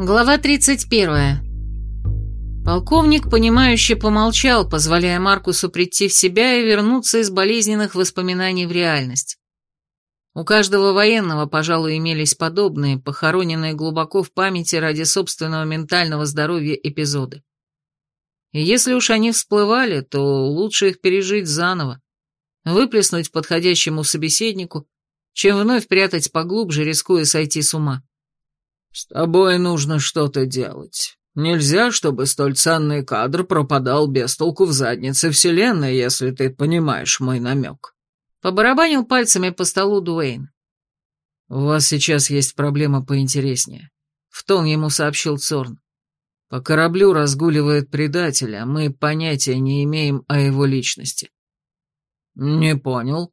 Глава 31. Полковник, понимающе помолчал, позволяя Маркусу прийти в себя и вернуться из болезненных воспоминаний в реальность. У каждого военного, пожалуй, имелись подобные, похороненные глубоко в памяти ради собственного ментального здоровья эпизоды. И если уж они всплывали, то лучше их пережить заново, выплеснуть подходящему собеседнику, чем вновь прятать поглубже, рискуя сойти с ума. «С тобой нужно что-то делать. Нельзя, чтобы столь ценный кадр пропадал без толку в заднице вселенной, если ты понимаешь мой намек». Побарабанил пальцами по столу Дуэйн. «У вас сейчас есть проблема поинтереснее», — в тон ему сообщил Цорн. «По кораблю разгуливает предатель, а мы понятия не имеем о его личности». «Не понял.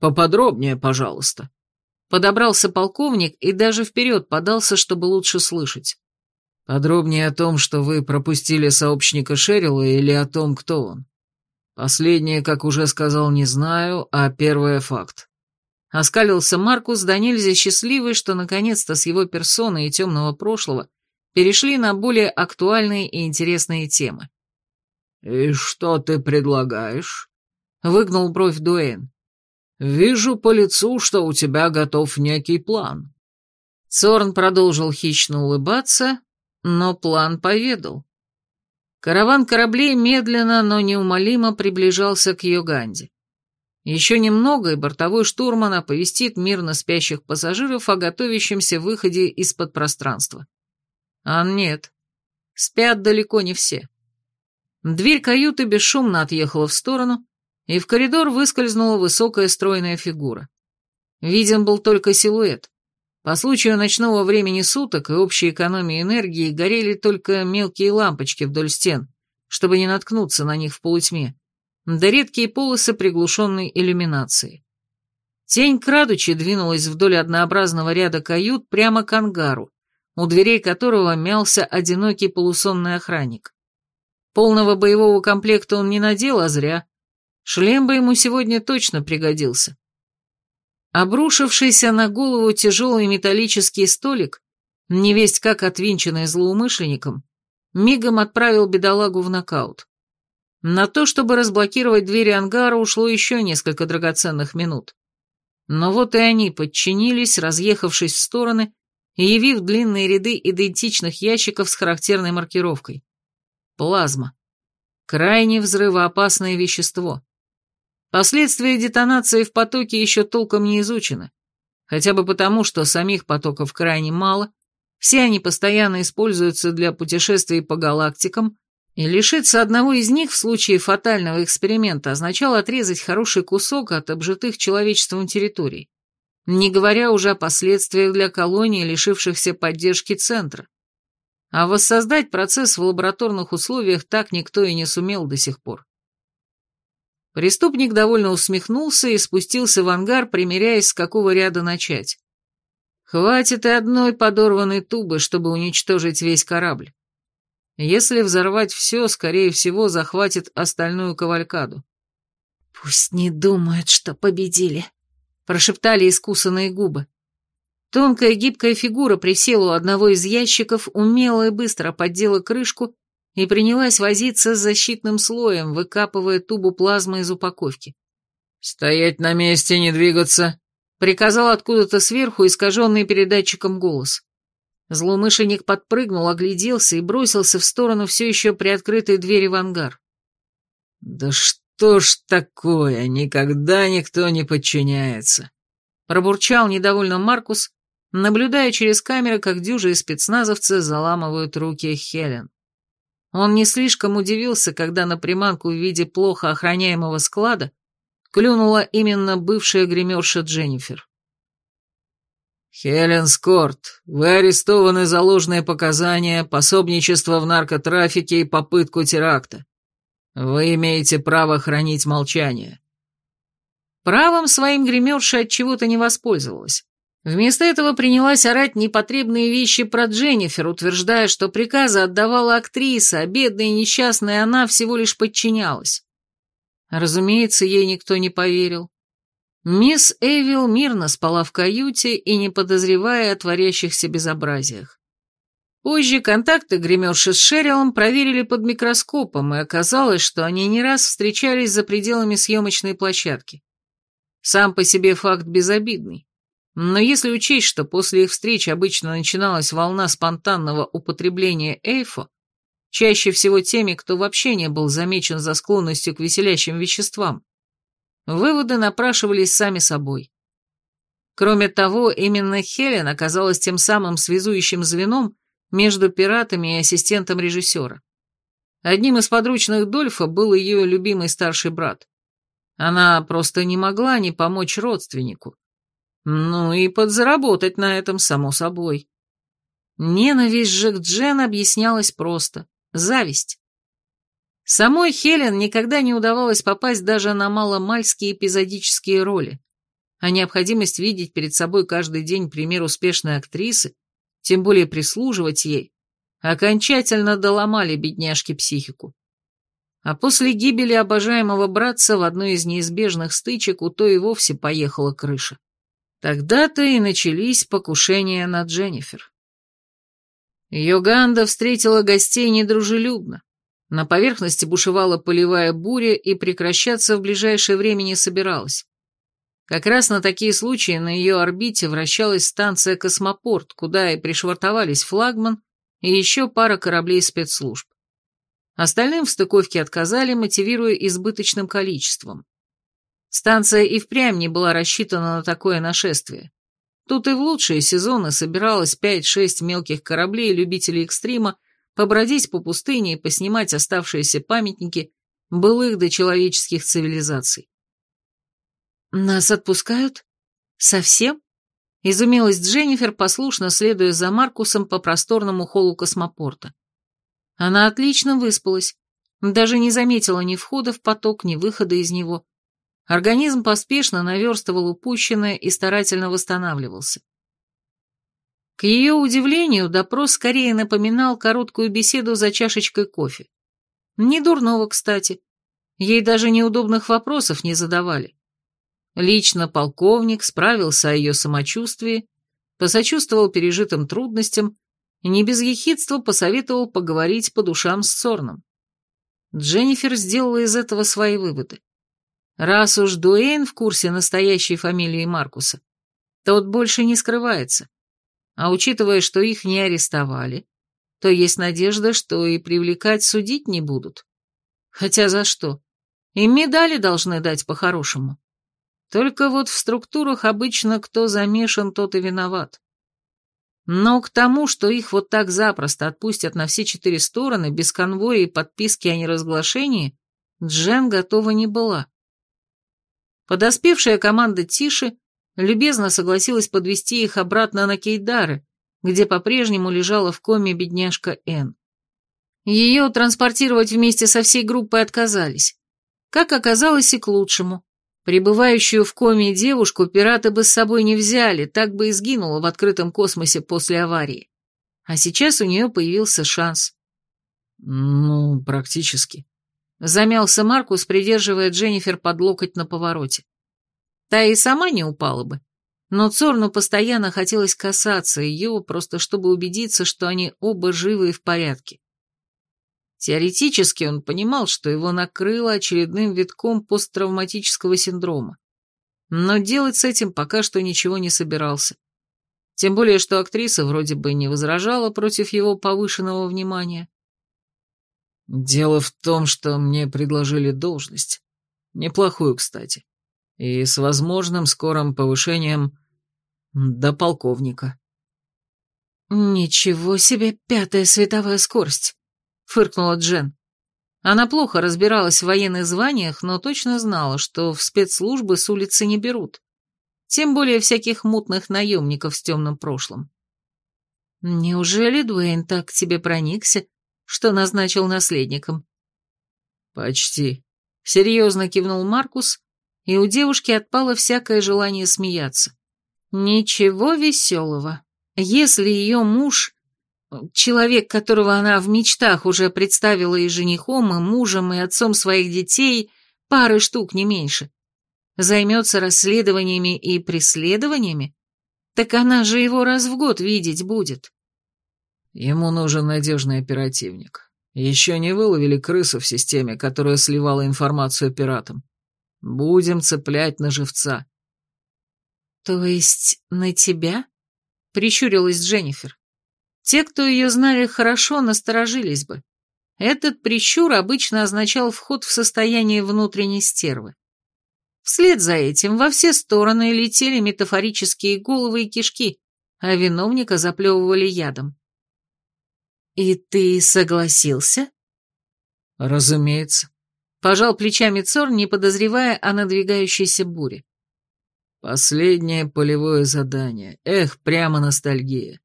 Поподробнее, пожалуйста». Подобрался полковник и даже вперед подался, чтобы лучше слышать. Подробнее о том, что вы пропустили сообщника Шерила или о том, кто он. Последнее, как уже сказал, не знаю, а первое — факт. Оскалился Маркус, да нельзя счастливый, что наконец-то с его персоны и темного прошлого перешли на более актуальные и интересные темы. «И что ты предлагаешь?» — выгнул бровь Дуэйн. «Вижу по лицу, что у тебя готов некий план». Цорн продолжил хищно улыбаться, но план поведал. Караван кораблей медленно, но неумолимо приближался к Йоганде. Еще немного, и бортовой штурман оповестит мирно спящих пассажиров о готовящемся выходе из-под пространства. А нет, спят далеко не все. Дверь каюты бесшумно отъехала в сторону, и в коридор выскользнула высокая стройная фигура. Виден был только силуэт. По случаю ночного времени суток и общей экономии энергии горели только мелкие лампочки вдоль стен, чтобы не наткнуться на них в полутьме, да редкие полосы приглушенной иллюминации. Тень, крадучи, двинулась вдоль однообразного ряда кают прямо к ангару, у дверей которого мялся одинокий полусонный охранник. Полного боевого комплекта он не надел, а зря. Шлем бы ему сегодня точно пригодился. Обрушившийся на голову тяжелый металлический столик, невесть как отвинченный злоумышленником, мигом отправил бедолагу в нокаут. На то, чтобы разблокировать двери ангара, ушло еще несколько драгоценных минут. Но вот и они подчинились, разъехавшись в стороны и явив длинные ряды идентичных ящиков с характерной маркировкой. Плазма. Крайне взрывоопасное вещество. Последствия детонации в потоке еще толком не изучены, хотя бы потому, что самих потоков крайне мало, все они постоянно используются для путешествий по галактикам, и лишиться одного из них в случае фатального эксперимента означало отрезать хороший кусок от обжитых человечеством территорий, не говоря уже о последствиях для колонии, лишившихся поддержки центра. А воссоздать процесс в лабораторных условиях так никто и не сумел до сих пор. Преступник довольно усмехнулся и спустился в ангар, примеряясь, с какого ряда начать. Хватит и одной подорванной тубы, чтобы уничтожить весь корабль. Если взорвать все, скорее всего, захватит остальную кавалькаду. «Пусть не думают, что победили», — прошептали искусанные губы. Тонкая гибкая фигура присела у одного из ящиков, умело и быстро поддела крышку и принялась возиться с защитным слоем, выкапывая тубу плазмы из упаковки. «Стоять на месте, не двигаться!» — приказал откуда-то сверху искаженный передатчиком голос. Злоумышленник подпрыгнул, огляделся и бросился в сторону все еще приоткрытой двери в ангар. «Да что ж такое, никогда никто не подчиняется!» Пробурчал недовольно Маркус, наблюдая через камеры, как дюжи и спецназовцы заламывают руки Хелен. Он не слишком удивился, когда на приманку в виде плохо охраняемого склада клюнула именно бывшая гримерша Дженнифер. «Хелен Скорт, вы арестованы за ложные показания, пособничество в наркотрафике и попытку теракта. Вы имеете право хранить молчание». Правом своим гримерша от чего-то не воспользовалась. Вместо этого принялась орать непотребные вещи про Дженнифер, утверждая, что приказы отдавала актриса, а бедная и несчастная она всего лишь подчинялась. Разумеется, ей никто не поверил. Мисс Эвил мирно спала в каюте и не подозревая о творящихся безобразиях. Позже контакты гримерши с Шерилом проверили под микроскопом, и оказалось, что они не раз встречались за пределами съемочной площадки. Сам по себе факт безобидный. Но если учесть, что после их встреч обычно начиналась волна спонтанного употребления эйфо, чаще всего теми, кто вообще не был замечен за склонностью к веселящим веществам, выводы напрашивались сами собой. Кроме того, именно Хелен оказалась тем самым связующим звеном, между пиратами и ассистентом режиссера. Одним из подручных Дольфа был ее любимый старший брат. Она просто не могла не помочь родственнику. Ну и подзаработать на этом, само собой. Ненависть же к Джен объяснялась просто. Зависть. Самой Хелен никогда не удавалось попасть даже на маломальские эпизодические роли, а необходимость видеть перед собой каждый день пример успешной актрисы тем более прислуживать ей, окончательно доломали бедняжке психику. А после гибели обожаемого братца в одной из неизбежных стычек у той и вовсе поехала крыша. Тогда-то и начались покушения на Дженнифер. Йоганда встретила гостей недружелюбно. На поверхности бушевала полевая буря и прекращаться в ближайшее время не собиралась. Как раз на такие случаи на ее орбите вращалась станция «Космопорт», куда и пришвартовались флагман и еще пара кораблей спецслужб. Остальным в стыковке отказали, мотивируя избыточным количеством. Станция и впрямь не была рассчитана на такое нашествие. Тут и в лучшие сезоны собиралось 5-6 мелких кораблей любителей экстрима побродить по пустыне и поснимать оставшиеся памятники былых дочеловеческих цивилизаций. «Нас отпускают? Совсем?» Изумилась Дженнифер, послушно следуя за Маркусом по просторному холлу космопорта. Она отлично выспалась, даже не заметила ни входа в поток, ни выхода из него. Организм поспешно наверстывал упущенное и старательно восстанавливался. К ее удивлению, допрос скорее напоминал короткую беседу за чашечкой кофе. Не дурного, кстати. Ей даже неудобных вопросов не задавали. Лично полковник справился о ее самочувствии, посочувствовал пережитым трудностям и не без ехидства посоветовал поговорить по душам с Цорном. Дженнифер сделала из этого свои выводы. Раз уж Дуэйн в курсе настоящей фамилии Маркуса, тот больше не скрывается. А учитывая, что их не арестовали, то есть надежда, что и привлекать судить не будут. Хотя за что? Им медали должны дать по-хорошему. Только вот в структурах обычно кто замешан, тот и виноват. Но к тому, что их вот так запросто отпустят на все четыре стороны, без конвоя и подписки о неразглашении, Джен готова не была. Подоспевшая команда Тиши любезно согласилась подвести их обратно на Кейдары, где по-прежнему лежала в коме бедняжка Н. Ее транспортировать вместе со всей группой отказались. Как оказалось, и к лучшему. Прибывающую в коме девушку пираты бы с собой не взяли, так бы и сгинула в открытом космосе после аварии. А сейчас у нее появился шанс. Ну, практически. Замялся Маркус, придерживая Дженнифер под локоть на повороте. Та и сама не упала бы. Но Цорну постоянно хотелось касаться ее, просто чтобы убедиться, что они оба живы и в порядке. Теоретически он понимал, что его накрыло очередным витком посттравматического синдрома. Но делать с этим пока что ничего не собирался. Тем более, что актриса вроде бы не возражала против его повышенного внимания. «Дело в том, что мне предложили должность. Неплохую, кстати. И с возможным скорым повышением до полковника». «Ничего себе пятая световая скорость!» фыркнула Джен. Она плохо разбиралась в военных званиях, но точно знала, что в спецслужбы с улицы не берут. Тем более всяких мутных наемников с темным прошлым. Неужели Дуэйн так к тебе проникся, что назначил наследником? Почти. Серьезно кивнул Маркус, и у девушки отпало всякое желание смеяться. Ничего веселого. Если ее муж Человек, которого она в мечтах уже представила и женихом, и мужем, и отцом своих детей, пары штук, не меньше. Займется расследованиями и преследованиями? Так она же его раз в год видеть будет. Ему нужен надежный оперативник. Еще не выловили крысу в системе, которая сливала информацию пиратам. Будем цеплять на живца. То есть на тебя? Прищурилась Дженнифер. Те, кто ее знали хорошо, насторожились бы. Этот прищур обычно означал вход в состояние внутренней стервы. Вслед за этим во все стороны летели метафорические головы и кишки, а виновника заплевывали ядом. «И ты согласился?» «Разумеется», — пожал плечами Цор, не подозревая о надвигающейся буре. «Последнее полевое задание. Эх, прямо ностальгия.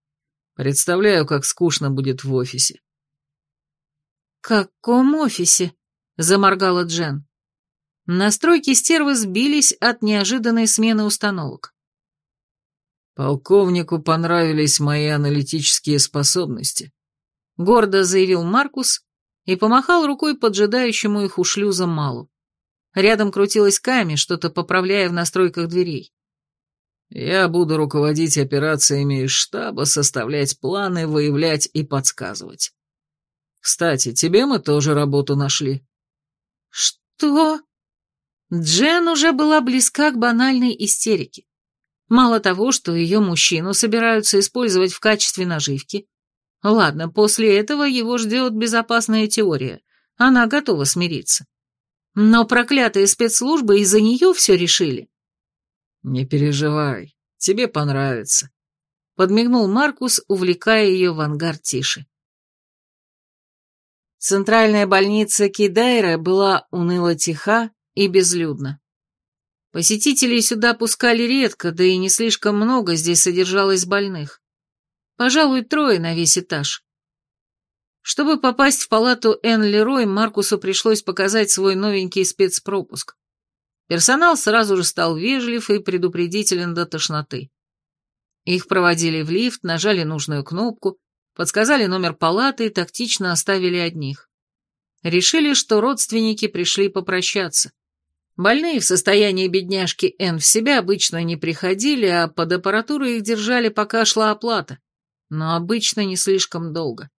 Представляю, как скучно будет в офисе». «Каком офисе?» — заморгала Джен. Настройки стервы сбились от неожиданной смены установок. «Полковнику понравились мои аналитические способности», гордо заявил Маркус и помахал рукой поджидающему их у шлюза Малу. Рядом крутилась Ками, что-то поправляя в настройках дверей. «Я буду руководить операциями из штаба, составлять планы, выявлять и подсказывать. Кстати, тебе мы тоже работу нашли». «Что?» Джен уже была близка к банальной истерике. Мало того, что ее мужчину собираются использовать в качестве наживки, Ладно, после этого его ждет безопасная теория. Она готова смириться. Но проклятые спецслужбы из-за нее все решили. «Не переживай, тебе понравится», — подмигнул Маркус, увлекая ее в ангар тише. Центральная больница Кидайра была уныло тиха и безлюдна. Посетителей сюда пускали редко, да и не слишком много здесь содержалось больных. Пожалуй, трое на весь этаж. Чтобы попасть в палату Энн Лерой, Маркусу пришлось показать свой новенький спецпропуск. Персонал сразу же стал вежлив и предупредителен до тошноты. Их проводили в лифт, нажали нужную кнопку, подсказали номер палаты и тактично оставили одних. Решили, что родственники пришли попрощаться. Больные в состоянии бедняжки Н в себя обычно не приходили, а под аппаратурой их держали, пока шла оплата но обычно не слишком долго.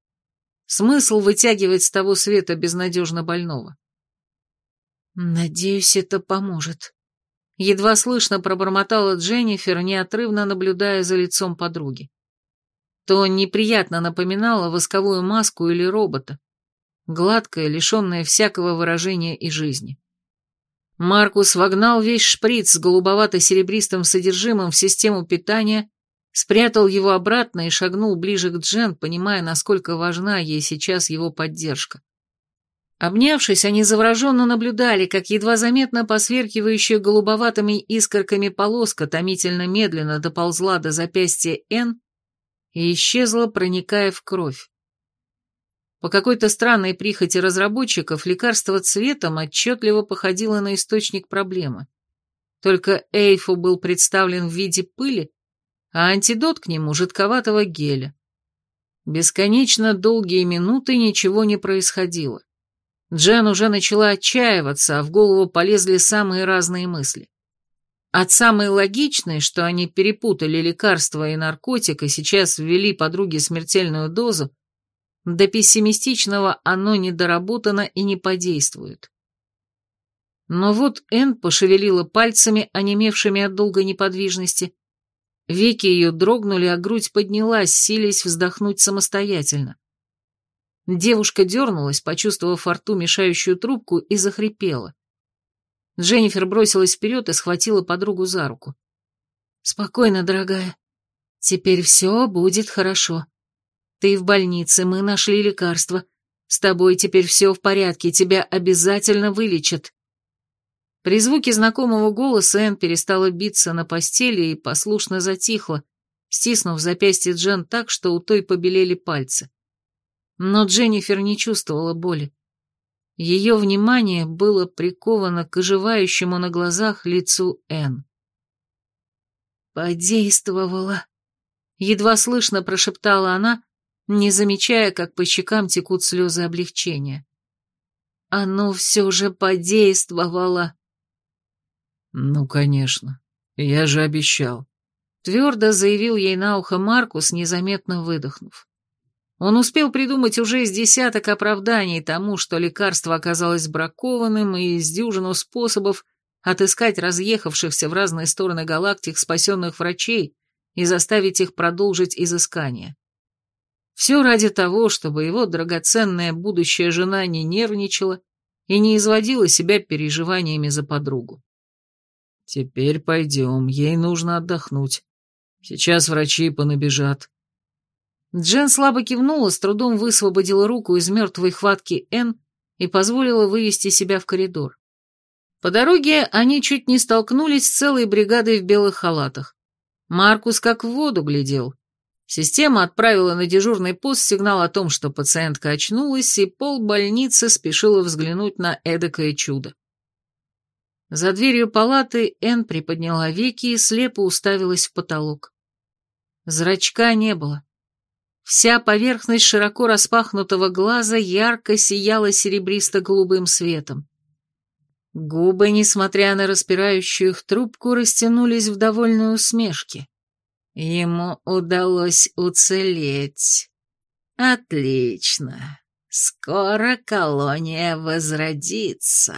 Смысл вытягивать с того света безнадежно больного? «Надеюсь, это поможет», — едва слышно пробормотала Дженнифер, неотрывно наблюдая за лицом подруги. То неприятно напоминало восковую маску или робота, гладкое, лишенное всякого выражения и жизни. Маркус вогнал весь шприц с голубовато-серебристым содержимым в систему питания спрятал его обратно и шагнул ближе к Джен, понимая, насколько важна ей сейчас его поддержка. Обнявшись, они завороженно наблюдали, как едва заметно посверкивающая голубоватыми искорками полоска томительно медленно доползла до запястья Н и исчезла, проникая в кровь. По какой-то странной прихоти разработчиков лекарство цветом отчетливо походило на источник проблемы. Только Эйфу был представлен в виде пыли, а антидот к нему жидковатого геля. Бесконечно долгие минуты ничего не происходило. Джен уже начала отчаиваться, а в голову полезли самые разные мысли. От самой логичной, что они перепутали лекарство и наркотик и сейчас ввели подруге смертельную дозу, до пессимистичного оно недоработано и не подействует. Но вот Энн пошевелила пальцами, онемевшими от долгой неподвижности, Веки ее дрогнули, а грудь поднялась, силясь вздохнуть самостоятельно. Девушка дернулась, почувствовав во рту мешающую трубку, и захрипела. Дженнифер бросилась вперед и схватила подругу за руку. «Спокойно, дорогая. Теперь все будет хорошо. Ты в больнице, мы нашли лекарство. С тобой теперь все в порядке, тебя обязательно вылечат». При звуке знакомого голоса Энн перестала биться на постели и послушно затихла, стиснув запястье Джен так, что у той побелели пальцы. Но Дженнифер не чувствовала боли. Ее внимание было приковано к оживающему на глазах лицу Энн. «Подействовала», — едва слышно прошептала она, не замечая, как по щекам текут слезы облегчения. «Оно все же подействовало». «Ну, конечно. Я же обещал», — твердо заявил ей на ухо Маркус, незаметно выдохнув. Он успел придумать уже с десяток оправданий тому, что лекарство оказалось бракованным, и с дюжину способов отыскать разъехавшихся в разные стороны галактик спасенных врачей и заставить их продолжить изыскание. Все ради того, чтобы его драгоценная будущая жена не нервничала и не изводила себя переживаниями за подругу. «Теперь пойдем, ей нужно отдохнуть. Сейчас врачи понабежат». Джен слабо кивнула, с трудом высвободила руку из мертвой хватки Н и позволила вывести себя в коридор. По дороге они чуть не столкнулись с целой бригадой в белых халатах. Маркус как в воду глядел, Система отправила на дежурный пост сигнал о том, что пациентка очнулась, и пол больницы спешила взглянуть на эдакое чудо. За дверью палаты Энн приподняла веки и слепо уставилась в потолок. Зрачка не было. Вся поверхность широко распахнутого глаза ярко сияла серебристо-голубым светом. Губы, несмотря на распирающую их трубку, растянулись в довольной усмешке. Ему удалось уцелеть. Отлично. Скоро колония возродится.